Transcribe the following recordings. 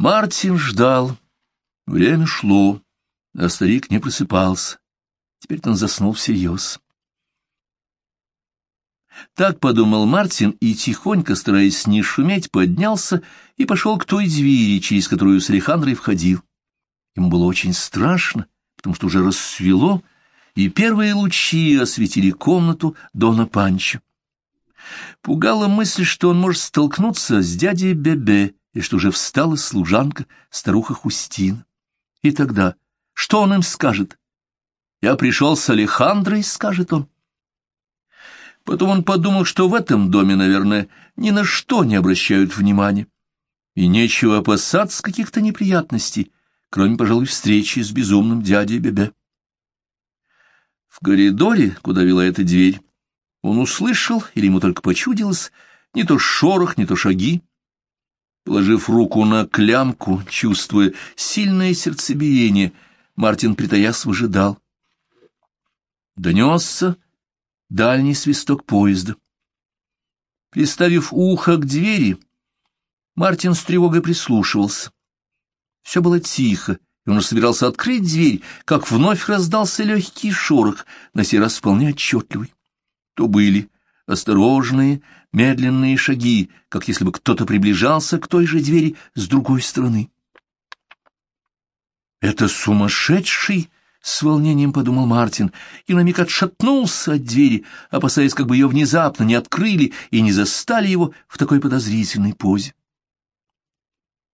Мартин ждал. Время шло, а старик не просыпался. Теперь он заснул всерьез. Так подумал Мартин и, тихонько, стараясь не шуметь, поднялся и пошел к той двери, через которую с Алехандрой входил. Ему было очень страшно, потому что уже рассвело, и первые лучи осветили комнату Дона Панчо. Пугала мысль, что он может столкнуться с дядей Бебе, и что уже встала служанка, старуха Хустин. И тогда что он им скажет? «Я пришел с Алехандрой», — скажет он. Потом он подумал, что в этом доме, наверное, ни на что не обращают внимания, и нечего опасаться каких-то неприятностей, кроме, пожалуй, встречи с безумным дядей Бебе. В коридоре, куда вела эта дверь, он услышал, или ему только почудилось, не то шорох, не то шаги. Положив руку на клямку, чувствуя сильное сердцебиение, Мартин, притаясь, выжидал. Донесся дальний свисток поезда. Приставив ухо к двери, Мартин с тревогой прислушивался. Все было тихо, и он уже собирался открыть дверь, как вновь раздался легкий шорох, на сей раз вполне отчетливый. То были осторожные, медленные шаги, как если бы кто-то приближался к той же двери с другой стороны. «Это сумасшедший!» — с волнением подумал Мартин, и на миг отшатнулся от двери, опасаясь, как бы ее внезапно не открыли и не застали его в такой подозрительной позе.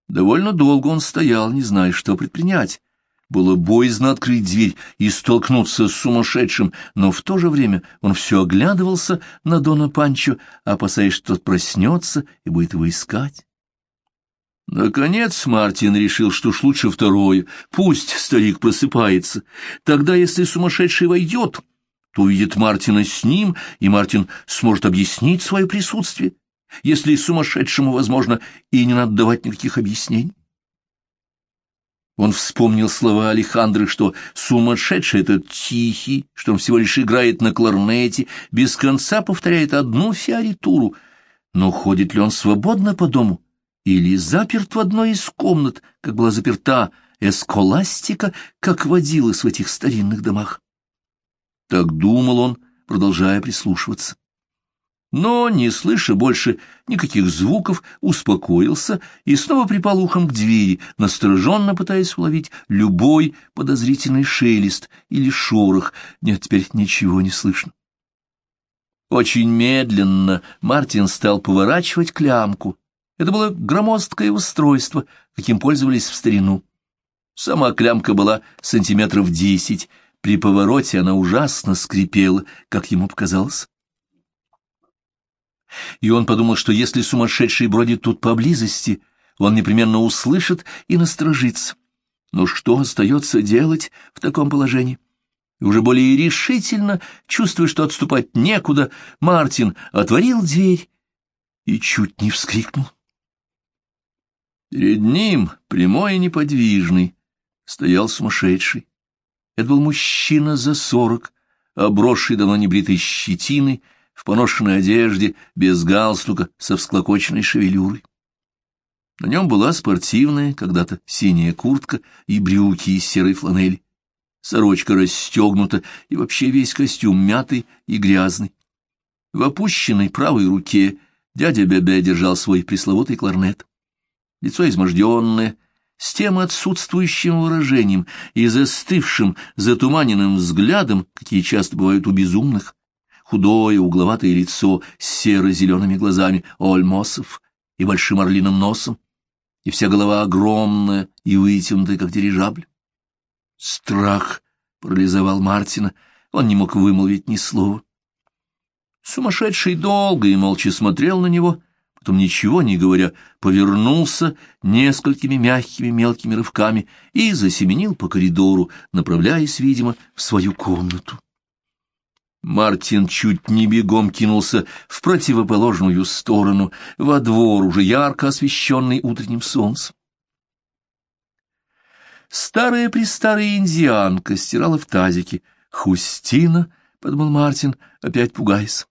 Довольно долго он стоял, не зная, что предпринять. Было боязно открыть дверь и столкнуться с сумасшедшим, но в то же время он все оглядывался на Дона Панчо, опасаясь, что тот проснется и будет его искать. Наконец Мартин решил, что уж лучше второе. Пусть старик просыпается. Тогда, если сумасшедший войдет, то увидит Мартина с ним, и Мартин сможет объяснить свое присутствие если сумасшедшему, возможно, и не надо давать никаких объяснений. Он вспомнил слова Алехандры, что сумасшедший — этот тихий, что он всего лишь играет на кларнете, без конца повторяет одну фиоритуру. Но ходит ли он свободно по дому или заперт в одной из комнат, как была заперта эсколастика, как водилась в этих старинных домах? Так думал он, продолжая прислушиваться но, не слыша больше никаких звуков, успокоился и снова припал ухом к двери, настороженно пытаясь уловить любой подозрительный шелест или шорох. Нет, теперь ничего не слышно. Очень медленно Мартин стал поворачивать клямку. Это было громоздкое устройство, каким пользовались в старину. Сама клямка была сантиметров десять, при повороте она ужасно скрипела, как ему показалось и он подумал, что если сумасшедший бродит тут поблизости, он непременно услышит и насторожится. Но что остается делать в таком положении? И уже более решительно, чувствуя, что отступать некуда, Мартин отворил дверь и чуть не вскрикнул. Перед ним, прямой и неподвижный, стоял сумасшедший. Это был мужчина за сорок, обросший давно небритой щетиной, в поношенной одежде, без галстука, со всклокоченной шевелюрой. На нем была спортивная, когда-то синяя куртка и брюки из серой фланели. Сорочка расстегнута, и вообще весь костюм мятый и грязный. В опущенной правой руке дядя Бебе держал свой пресловутый кларнет. Лицо изможденное, с тем отсутствующим выражением и застывшим, затуманенным взглядом, какие часто бывают у безумных худое угловатое лицо с серо-зелеными глазами ольмосов и большим орлиным носом, и вся голова огромная и вытянутая, как дирижабль. Страх парализовал Мартина, он не мог вымолвить ни слова. Сумасшедший долго и молча смотрел на него, потом, ничего не говоря, повернулся несколькими мягкими мелкими рывками и засеменил по коридору, направляясь, видимо, в свою комнату. Мартин чуть не бегом кинулся в противоположную сторону, во двор, уже ярко освещенный утренним солнцем. Старая-престарая индианка стирала в тазике. «Хустина», — подумал Мартин, опять пугаясь.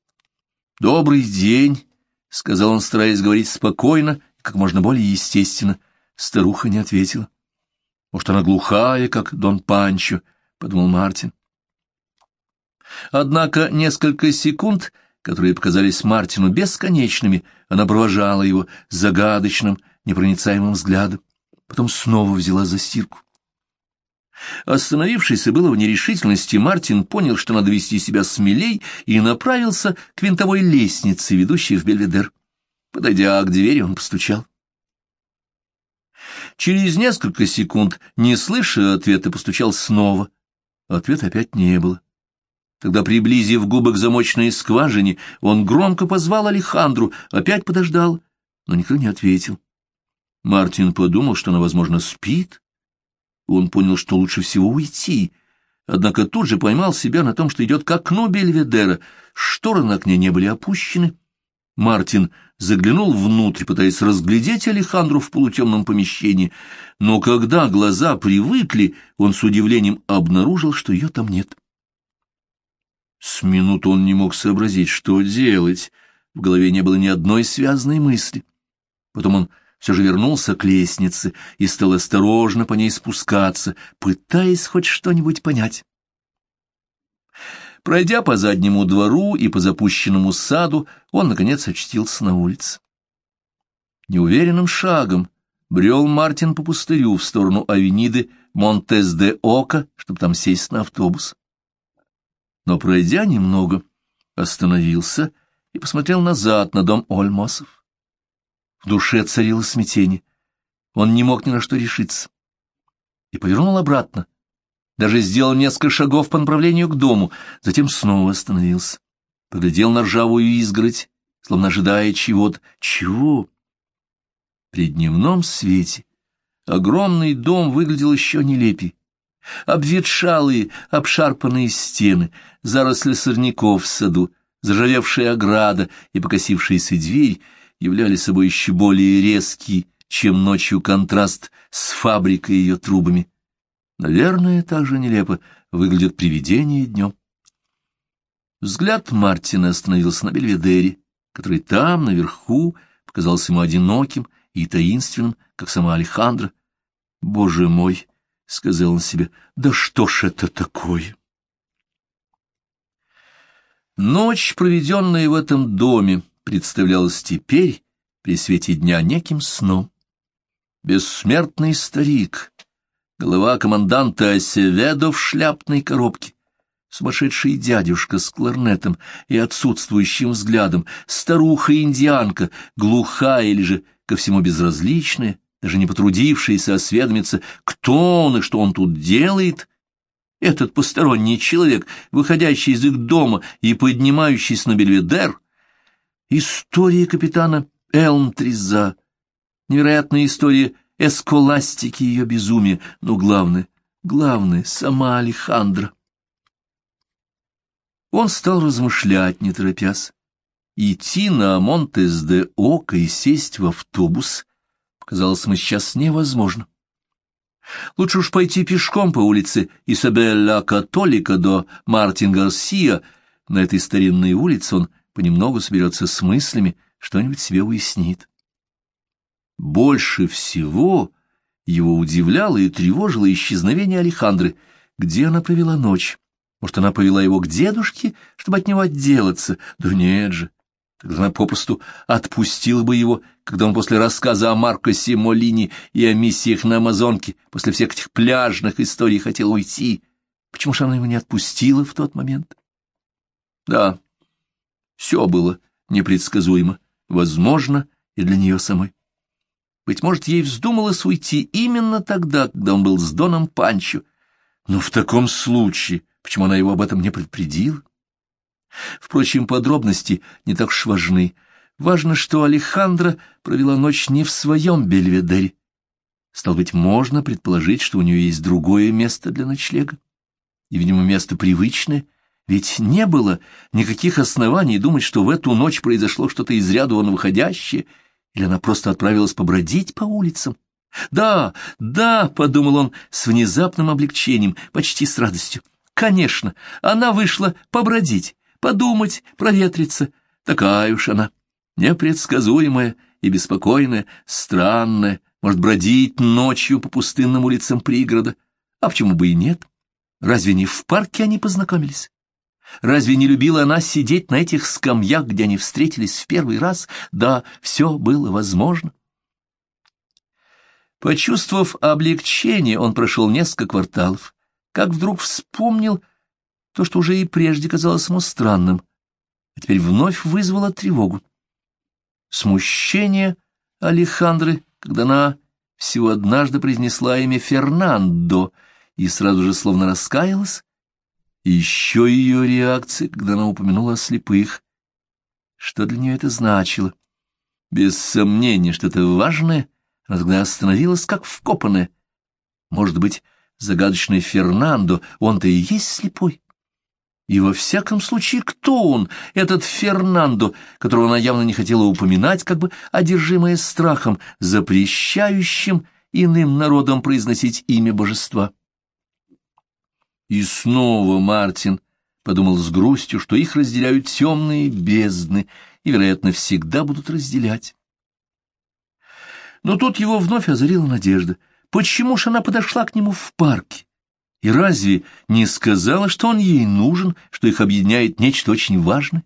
«Добрый день», — сказал он, стараясь говорить спокойно, как можно более естественно. Старуха не ответила. Может, она глухая, как Дон Панчо, — подумал Мартин. Однако несколько секунд, которые показались Мартину бесконечными, она провожала его загадочным, непроницаемым взглядом, потом снова взяла за стирку. Остановившийся было в нерешительности, Мартин понял, что надо вести себя смелей, и направился к винтовой лестнице, ведущей в Бельведер. Подойдя к двери, он постучал. Через несколько секунд, не слыша ответа, постучал снова. Ответа опять не было. Тогда, приблизив губы к замочной скважине, он громко позвал Алехандру, опять подождал, но никто не ответил. Мартин подумал, что она, возможно, спит. Он понял, что лучше всего уйти, однако тут же поймал себя на том, что идет к окну Бельведера. Шторы на окне не были опущены. Мартин заглянул внутрь, пытаясь разглядеть Алехандру в полутемном помещении, но когда глаза привыкли, он с удивлением обнаружил, что ее там нет. С минуту он не мог сообразить, что делать. В голове не было ни одной связанной мысли. Потом он все же вернулся к лестнице и стал осторожно по ней спускаться, пытаясь хоть что-нибудь понять. Пройдя по заднему двору и по запущенному саду, он, наконец, очтился на улице. Неуверенным шагом брел Мартин по пустырю в сторону авениды Монтес-де-Ока, чтобы там сесть на автобус но, пройдя немного, остановился и посмотрел назад на дом Ольмосов. В душе царило смятение. Он не мог ни на что решиться. И повернул обратно. Даже сделал несколько шагов по направлению к дому, затем снова остановился. Поглядел на ржавую изгородь, словно ожидая чего-то. Чего? При дневном свете огромный дом выглядел еще нелепей. Обветшалые, обшарпанные стены, заросли сорняков в саду, зажавевшая ограда и покосившаяся дверь являли собой еще более резкий, чем ночью контраст с фабрикой и ее трубами. Наверное, так же нелепо выглядит привидение днем. Взгляд Мартина остановился на Бельведере, который там, наверху, показался ему одиноким и таинственным, как сама Алехандра. Боже мой! — сказал он себе, — да что ж это такое? Ночь, проведенная в этом доме, представлялась теперь, при свете дня, неким сном. Бессмертный старик, голова команданта Осеведо в шляпной коробке, сумасшедший дядюшка с кларнетом и отсутствующим взглядом, старуха-индианка, глухая или же ко всему безразличная, даже не потрудившийся осведомиться, кто он и что он тут делает, этот посторонний человек, выходящий из их дома и поднимающийся на Бельведер, история капитана Элмтриза, невероятная история эсколастики и ее безумия, но главное, главное, сама Алехандра. Он стал размышлять, не торопясь. Идти на Монтес-де-Ока и сесть в автобус казалось ему сейчас невозможно. Лучше уж пойти пешком по улице Исабелля Католика до Мартин Гарсия. На этой старинной улице он понемногу соберется с мыслями, что-нибудь себе уяснит. Больше всего его удивляло и тревожило исчезновение Алехандры. Где она провела ночь? Может, она повела его к дедушке, чтобы от него отделаться? Да нет же, Тогда она попросту отпустила бы его, когда он после рассказа о Маркосе Молине и о миссиях на Амазонке, после всех этих пляжных историй хотел уйти. Почему же она его не отпустила в тот момент? Да, все было непредсказуемо, возможно, и для нее самой. Быть может, ей вздумалось уйти именно тогда, когда он был с Доном Панчо. Но в таком случае, почему она его об этом не предупредила? Впрочем, подробности не так уж важны. Важно, что Алехандра провела ночь не в своем Бельведере. Стал быть, можно предположить, что у нее есть другое место для ночлега. И, видимо, место привычное, ведь не было никаких оснований думать, что в эту ночь произошло что-то из ряда вон выходящее, или она просто отправилась побродить по улицам. «Да, да», — подумал он с внезапным облегчением, почти с радостью. «Конечно, она вышла побродить, подумать, проветриться. Такая уж она, непредсказуемая и беспокойная, странная, может бродить ночью по пустынным улицам пригорода. А почему бы и нет? Разве не в парке они познакомились? Разве не любила она сидеть на этих скамьях, где они встретились в первый раз? Да, все было возможно. Почувствовав облегчение, он прошел несколько кварталов, как вдруг вспомнил то, что уже и прежде казалось ему странным, а теперь вновь вызвало тревогу. Смущение Алехандры, когда она всего однажды произнесла имя Фернандо и сразу же словно раскаялась, еще ее реакция, когда она упомянула о слепых. Что для нее это значило? Без сомнения, что-то важное, она тогда остановилась как вкопанная. Может быть, загадочный Фернандо, он-то и есть слепой? И во всяком случае, кто он, этот Фернандо, которого она явно не хотела упоминать, как бы одержимая страхом, запрещающим иным народам произносить имя божества? И снова Мартин подумал с грустью, что их разделяют темные бездны и, вероятно, всегда будут разделять. Но тут его вновь озарила надежда. Почему ж она подошла к нему в парке? И разве не сказала, что он ей нужен, что их объединяет нечто очень важное?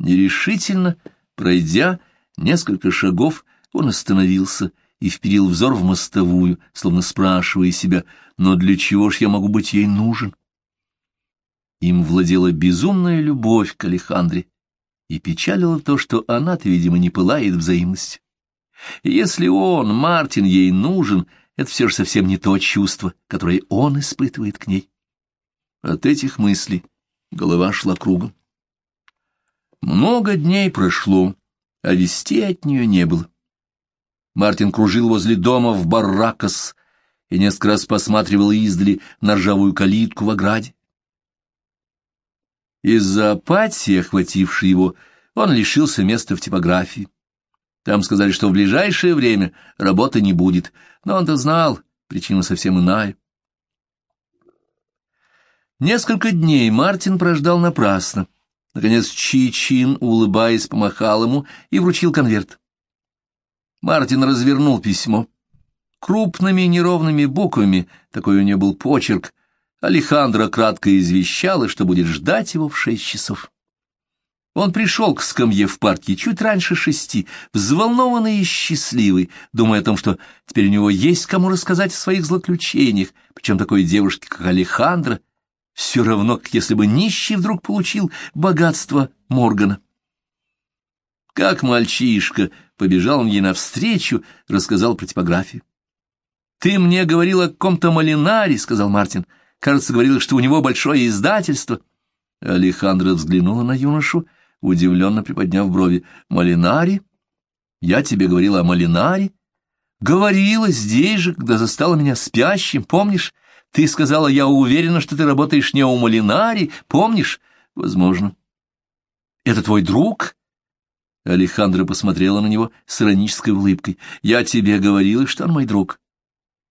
Нерешительно, пройдя несколько шагов, он остановился и вперил взор в мостовую, словно спрашивая себя, «Но для чего ж я могу быть ей нужен?» Им владела безумная любовь к Алехандре, и печалило то, что она-то, видимо, не пылает взаимностью. Если он, Мартин, ей нужен, это все же совсем не то чувство, которое он испытывает к ней. От этих мыслей голова шла кругом. Много дней прошло, а вести от нее не было. Мартин кружил возле дома в Барракас и несколько раз посматривал издали на ржавую калитку в ограде. Из-за апатии, охватившей его, он лишился места в типографии. Там сказали, что в ближайшее время работы не будет, но он-то знал, причина совсем иная. Несколько дней Мартин прождал напрасно. Наконец Чичин, улыбаясь, помахал ему и вручил конверт. Мартин развернул письмо. Крупными неровными буквами, такой у нее был почерк, Алехандро кратко извещала, что будет ждать его в шесть часов. Он пришел к скамье в парке чуть раньше шести, взволнованный и счастливый, думая о том, что теперь у него есть кому рассказать о своих злоключениях, причем такой девушке, как Алехандро, все равно, как если бы нищий вдруг получил богатство Моргана. Как мальчишка, побежал он ей навстречу, рассказал про типографию. «Ты мне говорил о каком-то Малинаре», — сказал Мартин. «Кажется, говорил, что у него большое издательство». Алехандро взглянула на юношу, удивленно приподняв брови. «Малинари? Я тебе говорила о Малинаре?» «Говорила здесь же, когда застала меня спящим, помнишь? Ты сказала, я уверена, что ты работаешь не у Малинари, помнишь?» «Возможно». «Это твой друг?» Алехандра посмотрела на него с иронической улыбкой. «Я тебе говорила, что он мой друг».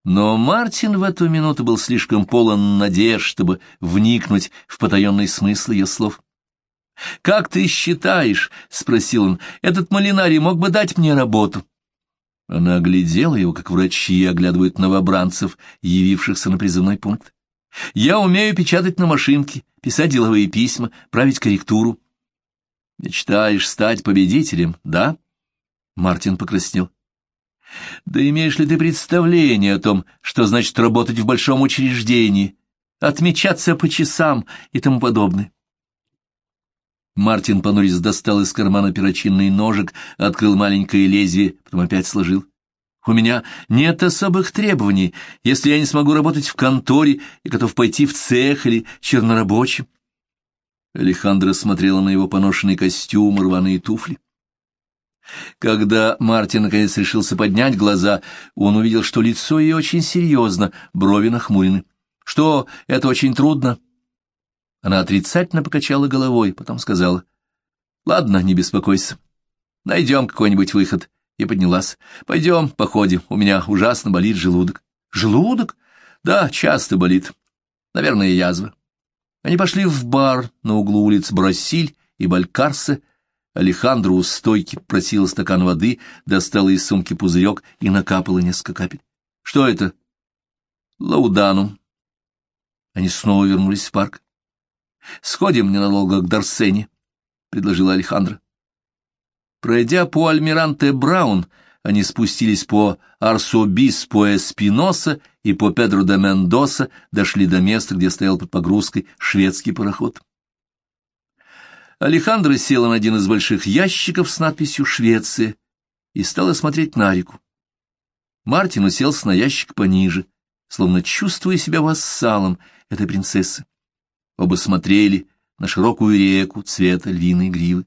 Но Мартин в эту минуту был слишком полон надежд, чтобы вникнуть в потаенный смысл ее слов. «Как ты считаешь, — спросил он, — этот Малинарий мог бы дать мне работу?» Она оглядела его, как врачи оглядывают новобранцев, явившихся на призывной пункт. «Я умею печатать на машинке, писать деловые письма, править корректуру. Мечтаешь стать победителем, да? Мартин покраснел. Да имеешь ли ты представление о том, что значит работать в большом учреждении, отмечаться по часам и тому подобное? Мартин понурец достал из кармана перочинный ножик, открыл маленькое лезвие, потом опять сложил. У меня нет особых требований, если я не смогу работать в конторе и готов пойти в цех или чернорабочим. Алехандро смотрела на его поношенный костюм, рваные туфли. Когда Мартин наконец решился поднять глаза, он увидел, что лицо ее очень серьезно, брови нахмурены. «Что, это очень трудно?» Она отрицательно покачала головой, потом сказала. «Ладно, не беспокойся. Найдем какой-нибудь выход». И поднялась. «Пойдем, походим, у меня ужасно болит желудок». «Желудок?» «Да, часто болит. Наверное, язва». Они пошли в бар на углу улиц Брасиль и Балькарсе, Алехандро у стойки просила стакан воды, достала из сумки пузырек и накапала несколько капель. — Что это? — Лауданум. Они снова вернулись в парк. — Сходим ненадолго к Дарсене, — предложила Алехандро. Пройдя по Альмиранте Браун, они спустились по Арсобис, по Эспиноса и по Педро де Мендоса, дошли до места, где стоял под погрузкой шведский пароход. Алехандро села на один из больших ящиков с надписью «Швеция» и стала смотреть на реку. Мартин уселся на ящик пониже, словно чувствуя себя вассалом этой принцессы. Оба смотрели на широкую реку цвета львиной гривы.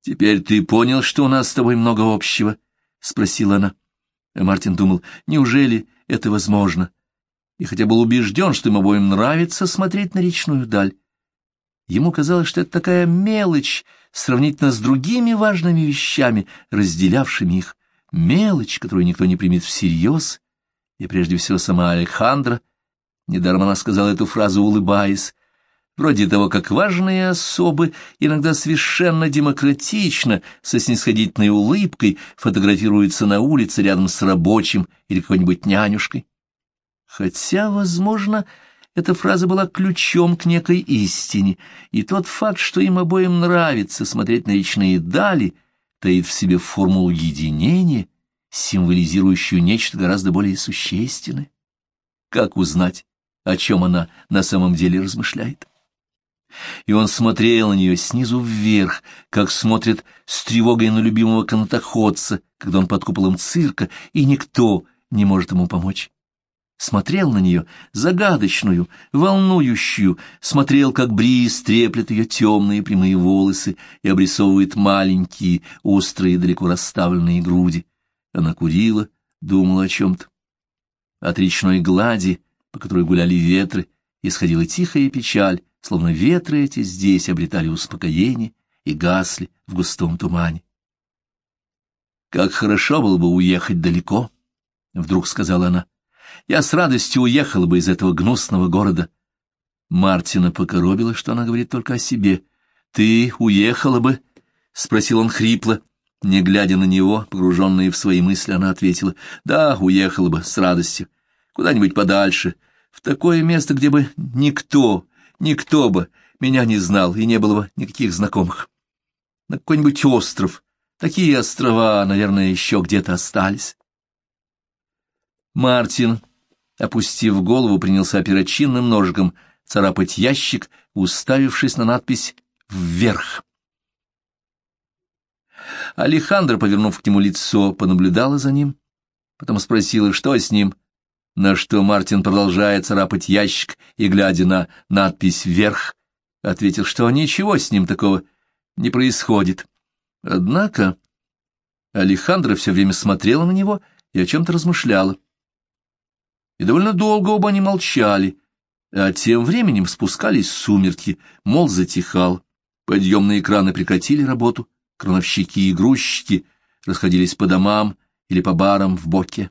«Теперь ты понял, что у нас с тобой много общего?» — спросила она. А Мартин думал, неужели это возможно? И хотя был убежден, что им обоим нравится смотреть на речную даль. Ему казалось, что это такая мелочь, сравнительно с другими важными вещами, разделявшими их. Мелочь, которую никто не примет всерьез, и прежде всего сама Алехандра. Недаром она сказала эту фразу, улыбаясь. Вроде того, как важные особы иногда совершенно демократично, со снисходительной улыбкой, фотографируются на улице рядом с рабочим или какой-нибудь нянюшкой. Хотя, возможно, эта фраза была ключом к некой истине, и тот факт, что им обоим нравится смотреть на речные дали, таит в себе формулу единения, символизирующую нечто гораздо более существенное. Как узнать, о чем она на самом деле размышляет? И он смотрел на нее снизу вверх, как смотрит с тревогой на любимого канатоходца, когда он под куполом цирка, и никто не может ему помочь смотрел на нее, загадочную, волнующую, смотрел, как бриз треплет ее темные прямые волосы и обрисовывает маленькие, острые, далеко расставленные груди. Она курила, думала о чем-то. От речной глади, по которой гуляли ветры, исходила тихая печаль, словно ветры эти здесь обретали успокоение и гасли в густом тумане. «Как хорошо было бы уехать далеко», — вдруг сказала она я с радостью уехала бы из этого гнусного города. Мартина покоробила, что она говорит только о себе. «Ты уехала бы?» — спросил он хрипло. Не глядя на него, погруженная в свои мысли, она ответила. «Да, уехала бы, с радостью. Куда-нибудь подальше, в такое место, где бы никто, никто бы меня не знал и не было бы никаких знакомых. На какой-нибудь остров. Такие острова, наверное, еще где-то остались». Мартин, опустив голову, принялся перочинным ножиком царапать ящик, уставившись на надпись «Вверх». Алехандро, повернув к нему лицо, понаблюдала за ним, потом спросила, что с ним, на что Мартин, продолжая царапать ящик и, глядя на надпись «Вверх», ответил, что ничего с ним такого не происходит. Однако Алехандро все время смотрела на него и о чем-то размышляла и довольно долго оба они молчали, а тем временем спускались сумерки, мол затихал, подъемные краны прекратили работу, крановщики и грузчики расходились по домам или по барам в Боке.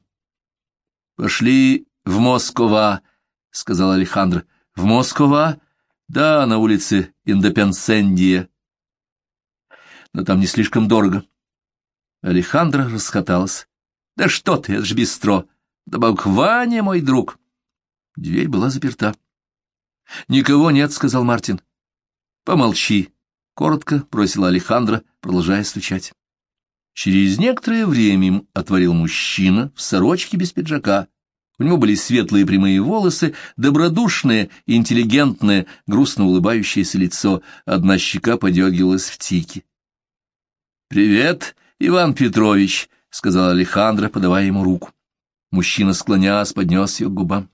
«Пошли в Москва», — сказал Алехандро. «В Москва? Да, на улице Индепенсендия. Но там не слишком дорого». Алехандро расхоталась. «Да что ты, это ж бистро! Добавок Ваня, мой друг. Дверь была заперта. «Никого нет», — сказал Мартин. «Помолчи», — коротко бросила Алехандро, продолжая стучать. Через некоторое время им отворил мужчина в сорочке без пиджака. У него были светлые прямые волосы, добродушное, интеллигентное, грустно улыбающееся лицо. Одна щека подергивалась в тике. «Привет, Иван Петрович», — сказал Алехандро, подавая ему руку. Мужчина, склонясь, поднес ее к губам.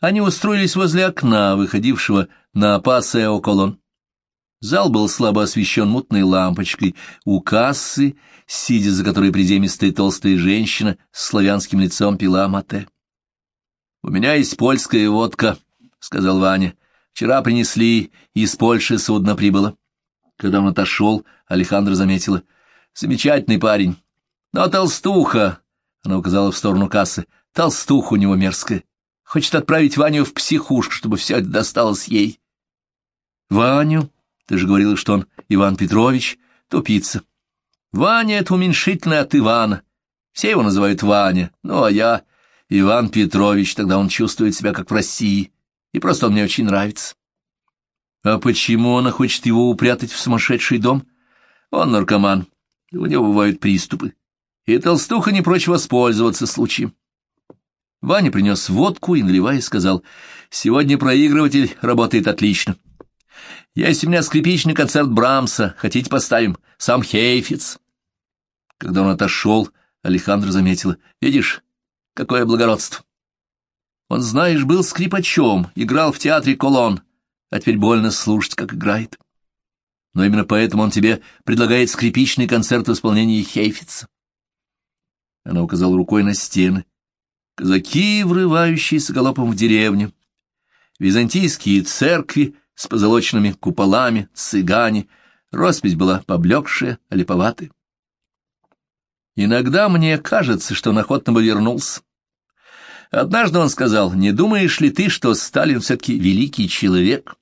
Они устроились возле окна, выходившего на Пасео-Колон. Зал был слабо освещен мутной лампочкой. У кассы, сидя за которой приземистая толстая женщина с славянским лицом пила мате. — У меня есть польская водка, — сказал Ваня. — Вчера принесли, из Польши судно прибыло. Когда он отошел, Алехандро заметила. — Замечательный парень. Но толстуха, она указала в сторону кассы. Толстуха у него мерзкая. Хочет отправить Ваню в психушку, чтобы все это досталось ей. Ваню Ты же говорил, что он Иван Петрович, тупица. Ваня — это уменьшительное от Ивана. Все его называют Ваня, ну а я Иван Петрович, тогда он чувствует себя как в России, и просто он мне очень нравится. А почему она хочет его упрятать в сумасшедший дом? Он наркоман, у него бывают приступы, и толстуха не прочь воспользоваться случаем. Ваня принес водку и, наливая, сказал, «Сегодня проигрыватель работает отлично. Есть у меня скрипичный концерт Брамса, хотите поставим? Сам Хейфиц». Когда он отошел, Алехандро заметила, «Видишь, какое благородство!» Он, знаешь, был скрипачом, играл в театре Колон, а теперь больно слушать, как играет. Но именно поэтому он тебе предлагает скрипичный концерт в исполнении Хейфица. Она указала рукой на стены. Казаки, врывающиеся галопом в деревню, византийские церкви с позолоченными куполами, цыгане, роспись была поблекшая, олиповатая. Иногда мне кажется, что он охотно бы вернулся. Однажды он сказал, не думаешь ли ты, что Сталин все-таки великий человек?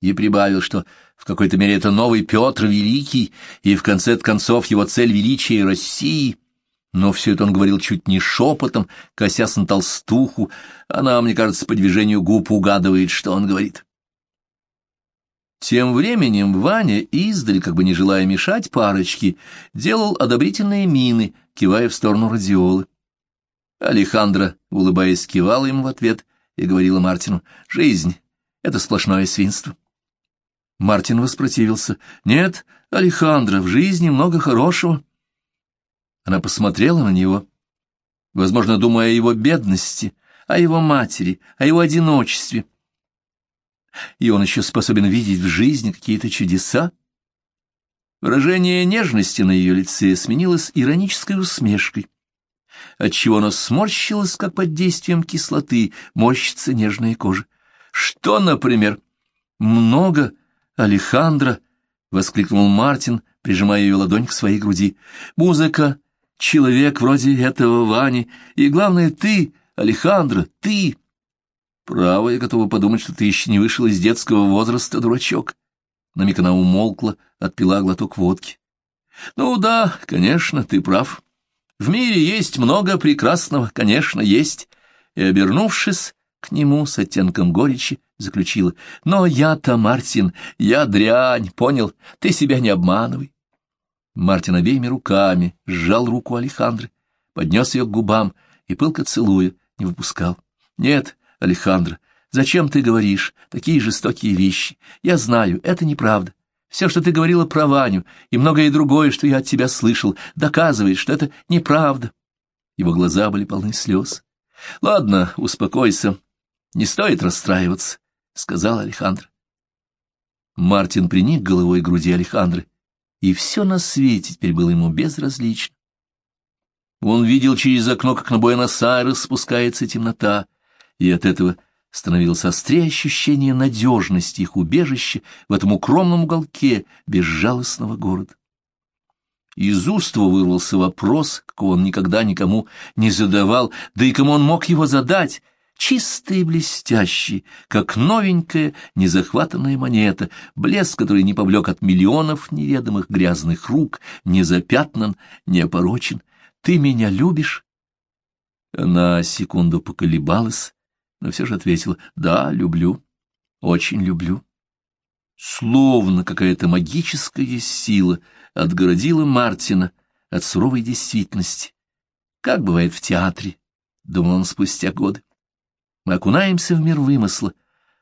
И прибавил, что в какой-то мере это новый Петр Великий, и в конце концов его цель величия России. Но все это он говорил чуть не шепотом, косясь на толстуху. Она, мне кажется, по движению губ угадывает, что он говорит. Тем временем Ваня, издаль, как бы не желая мешать парочке, делал одобрительные мины, кивая в сторону радиолы. Алехандро, улыбаясь, кивала ему в ответ и говорила Мартину, «Жизнь — это сплошное свинство». Мартин воспротивился, «Нет, Алехандро, в жизни много хорошего». Она посмотрела на него, возможно, думая о его бедности, о его матери, о его одиночестве, и он еще способен видеть в жизни какие-то чудеса? Выражение нежности на ее лице сменилось иронической усмешкой, отчего она сморщилась, как под действием кислоты, морщится нежная кожа. «Что, например?» «Много, Алехандро!» — воскликнул Мартин, прижимая ее ладонь к своей груди. «Музыка, человек вроде этого Вани, и, главное, ты, Алехандро, ты!» Право, я готова подумать, что ты еще не вышел из детского возраста, дурачок. На миг она умолкла, отпила глоток водки. Ну да, конечно, ты прав. В мире есть много прекрасного, конечно, есть. И, обернувшись к нему с оттенком горечи, заключила. Но я-то, Мартин, я дрянь, понял? Ты себя не обманывай. Мартин обеими руками сжал руку Алехандры, поднес ее к губам и, пылко целуя, не выпускал. Нет, Алехандро, зачем ты говоришь такие жестокие вещи? Я знаю, это неправда. Все, что ты говорила про Ваню, и многое другое, что я от тебя слышал, доказывает, что это неправда. Его глаза были полны слез. — Ладно, успокойся. Не стоит расстраиваться, — сказал Алехандро. Мартин приник головой к груди Алехандры, и все на свете теперь было ему безразлично. Он видел через окно, как на Буэнос-Айрес спускается темнота, и от этого становилось острее ощущение надежности их убежища в этом укромном уголке безжалостного города. Из уст его вырвался вопрос, какого он никогда никому не задавал, да и кому он мог его задать, чистый и блестящий, как новенькая незахватанная монета, блеск, который не повлек от миллионов неведомых грязных рук, не запятнан, не опорочен. «Ты меня любишь?» Она секунду поколебалась, но все же ответила «Да, люблю, очень люблю». Словно какая-то магическая сила отгородила Мартина от суровой действительности. Как бывает в театре, думал он спустя годы. Мы окунаемся в мир вымысла,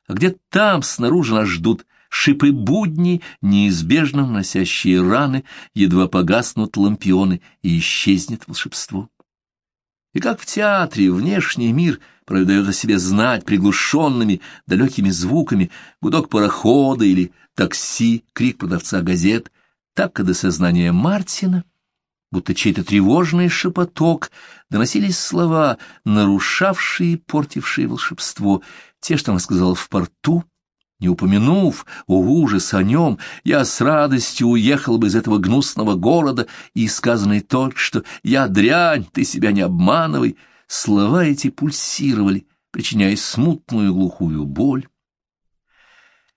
а где там снаружи нас ждут шипы будни, неизбежно носящие раны, едва погаснут лампионы и исчезнет волшебство. И как в театре внешний мир — продает о себе знать приглушенными далекими звуками, гудок парохода или такси, крик продавца газет, так и до сознания Мартина, будто чей-то тревожный шепоток, доносились слова, нарушавшие и портившие волшебство, те, что она сказала в порту, не упомянув, о ужас о нем, я с радостью уехал бы из этого гнусного города, и сказанный только что «я дрянь, ты себя не обманывай», Слова эти пульсировали, причиняя смутную глухую боль.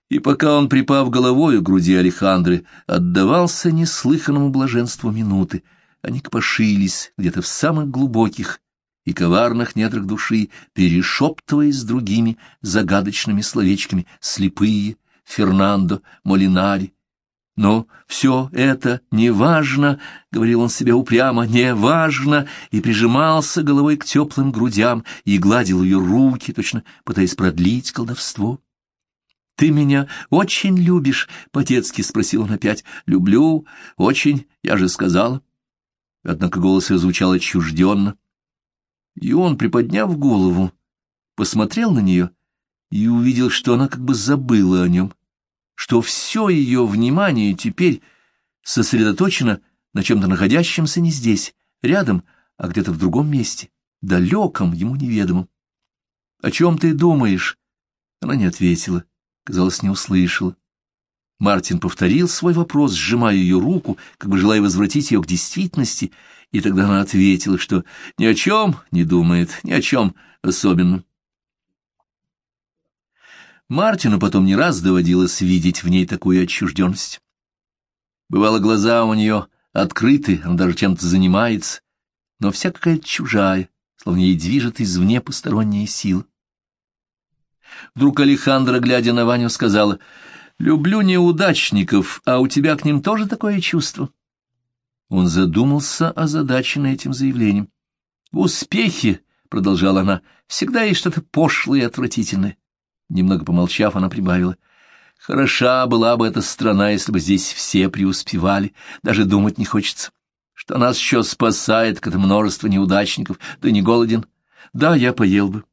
И пока он, припав головою к груди Алехандры, отдавался неслыханному блаженству минуты, они копошились где-то в самых глубоких и коварных недрах души, перешептываясь с другими загадочными словечками «слепые», «Фернандо», «Молинари». Но все это не важно, — говорил он себе упрямо, — не важно, и прижимался головой к теплым грудям и гладил ее руки, точно пытаясь продлить колдовство. — Ты меня очень любишь? — по-детски спросил он опять. — Люблю, очень, я же сказала. Однако голос ее звучал отчужденно. И он, приподняв голову, посмотрел на нее и увидел, что она как бы забыла о нем, что все ее внимание теперь сосредоточено на чем-то находящемся не здесь, рядом, а где-то в другом месте, далеком, ему неведомом. — О чем ты думаешь? Она не ответила, казалось, не услышала. Мартин повторил свой вопрос, сжимая ее руку, как бы желая возвратить ее к действительности, и тогда она ответила, что ни о чем не думает, ни о чем особенном. Мартину потом не раз доводилось видеть в ней такую отчужденность. Бывало, глаза у нее открыты, она даже чем-то занимается, но вся какая-то чужая, словно ей движет извне посторонняя сила. Вдруг Алехандра, глядя на Ваню, сказала — Люблю неудачников, а у тебя к ним тоже такое чувство? Он задумался озадаченно этим заявлением. В успехе, — продолжала она, — всегда есть что-то пошлое и отвратительное. Немного помолчав, она прибавила. Хороша была бы эта страна, если бы здесь все преуспевали, даже думать не хочется. Что нас еще спасает, это множество неудачников, да не голоден. Да, я поел бы.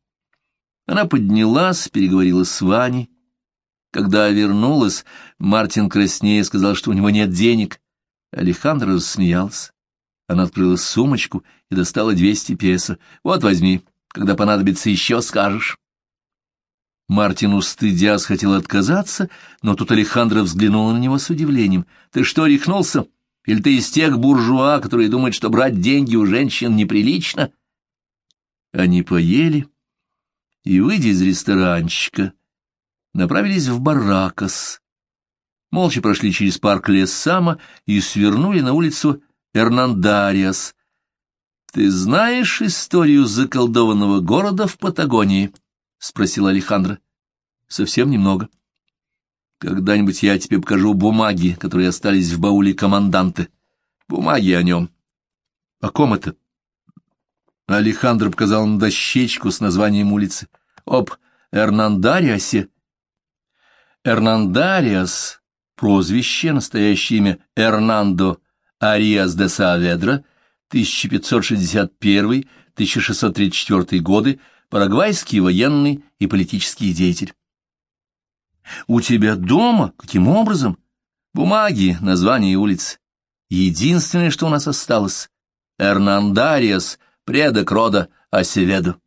Она поднялась, переговорила с Ваней, когда вернулась, Мартин краснее сказал, что у него нет денег. Алехандро рассмеялся. Она открыла сумочку и достала двести песо. «Вот возьми, когда понадобится еще, скажешь». Мартин, устыдясь, хотел отказаться, но тут Алехандро взглянула на него с удивлением. «Ты что, рехнулся? Или ты из тех буржуа, которые думают, что брать деньги у женщин неприлично?» Они поели, и, выйдя из ресторанчика, направились в Баракас. Молча прошли через парк Лессама и свернули на улицу Эрнандариас. «Ты знаешь историю заколдованного города в Патагонии?» — спросил Алехандро. «Совсем немного. Когда-нибудь я тебе покажу бумаги, которые остались в бауле команданты. Бумаги о нем». «О ком это?» Алехандро показал на дощечку с названием улицы. «Об Эрнандариасе Эрнандариас, прозвище, настоящее имя Эрнандо Ариас де Сааведра, 1561-1634 годы, парагвайский военный и политический деятель. «У тебя дома? Каким образом?» «Бумаги, название улиц. Единственное, что у нас осталось. Эрнандариас, предок рода Асеведо».